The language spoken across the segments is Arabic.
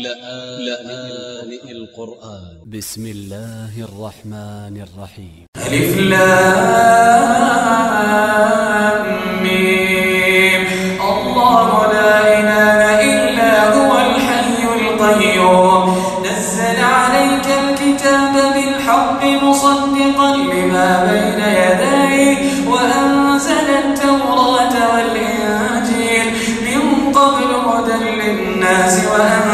لآن القرآن. ب س م الله الرحمن الرحيم. ألف لام ميم. الله لا إله إلا هو الحي القيوم. نزل عليك الكتاب بالحق مصدقا لما بين يديه وأنزل التوراة والإنجيل. من قبل هدى للناس وأنزل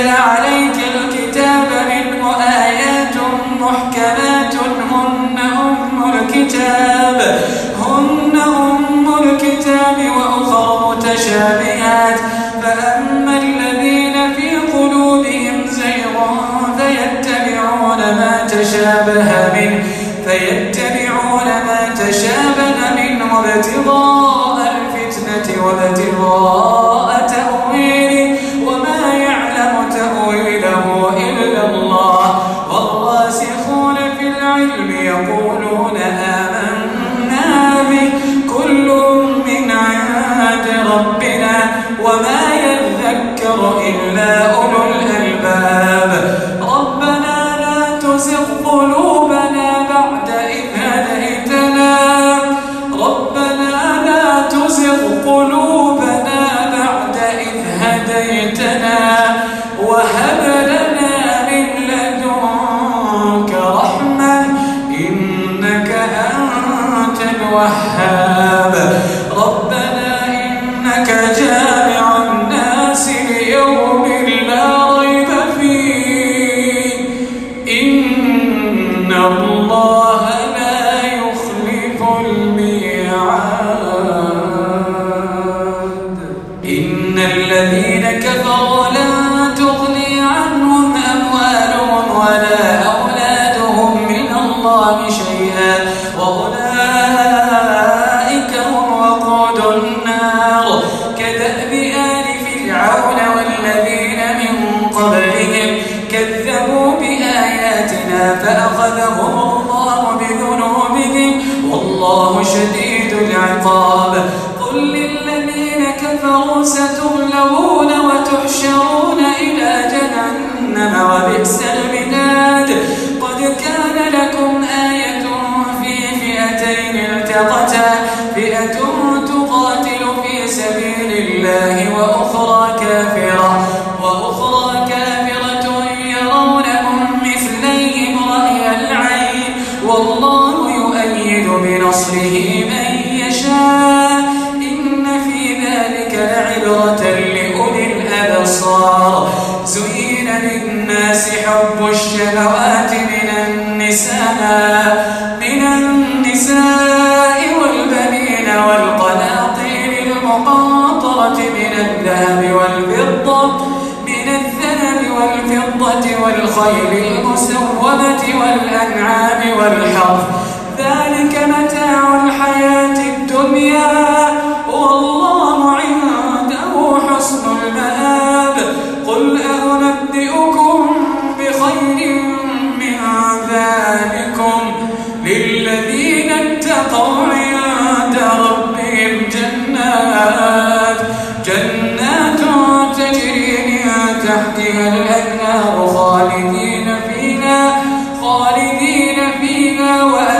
أنزل عليك الكتاب منه آيات محكمات هن أم الكتاب هن أم الكتاب وأخر متشابهات. فأما الذين في قلوبهم زيغ فيتبعون ما تشابه منه فيتبعون ما تشابه منه ابتغاء الفتنة وابتغاء وبئس المهاد قد كان لكم التقتا فئة تقاتل في سبيل الله وأخرى كافرة وأخرى كافرة يرونهم مثليهم رأي العين. والله يؤيد بنصره من يشاء. إن في ذلك لعبرة لأولي الأبصار. زين للناس حب الشهوات من النساء من النساء. الذهب والفضة من الذهب والفضة والخيل المسومة والأنعام والحرث. ذلك متاع الحياة الدنيا. تجري من تحتها الأنهار خالدين فيها خالدين فيها وأزواج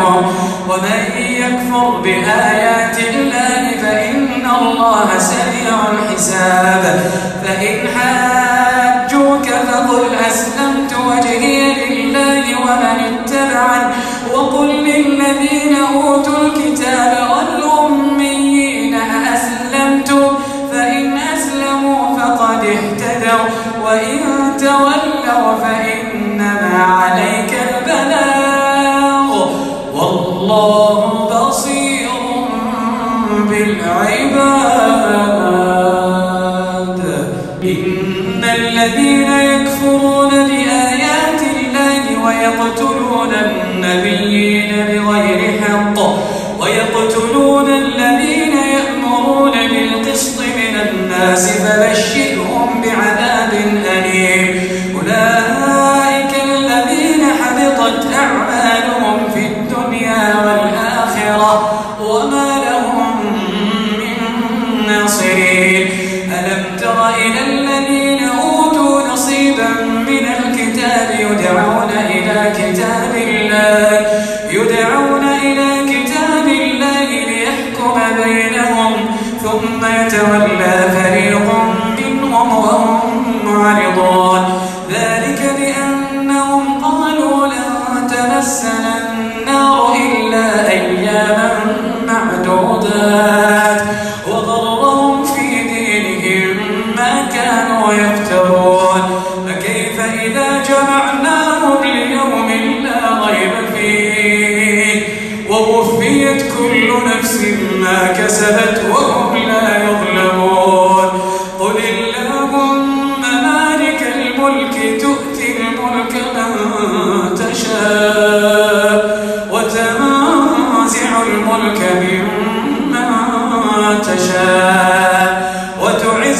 ومن يكفر بآيات الله فإن الله سريع الحساب. فإن حاجوك فقل أسلمت وجهي لله ومن اتبعا وقل للذين أوتوا الكتاب الذين يتولى فريق منهم وهم معرضون. ذلك بأنهم قالوا لن تمسنا النار إلا أياما معدودات. وضرهم في دينهم ما كانوا يفترون. فكيف إذا جمعناهم ليوم لا ريب فيه؟ ووفيت كل نفس ما كسبت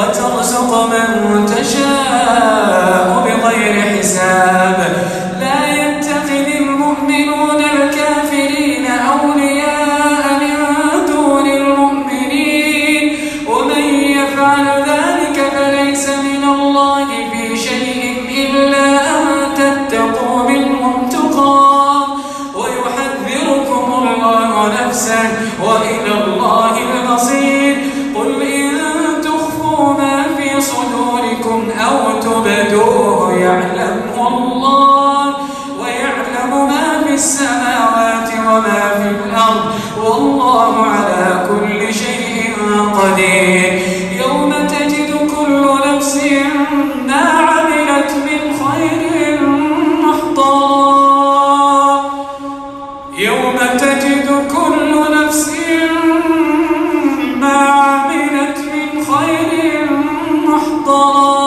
وترزق من تشاء بغير حساب. لا يتخذ المؤمنون الكافرين أولياء من دون المؤمنين. ومن يفعل ذلك يوم تجد كل نفس ما عملت من خير محضرا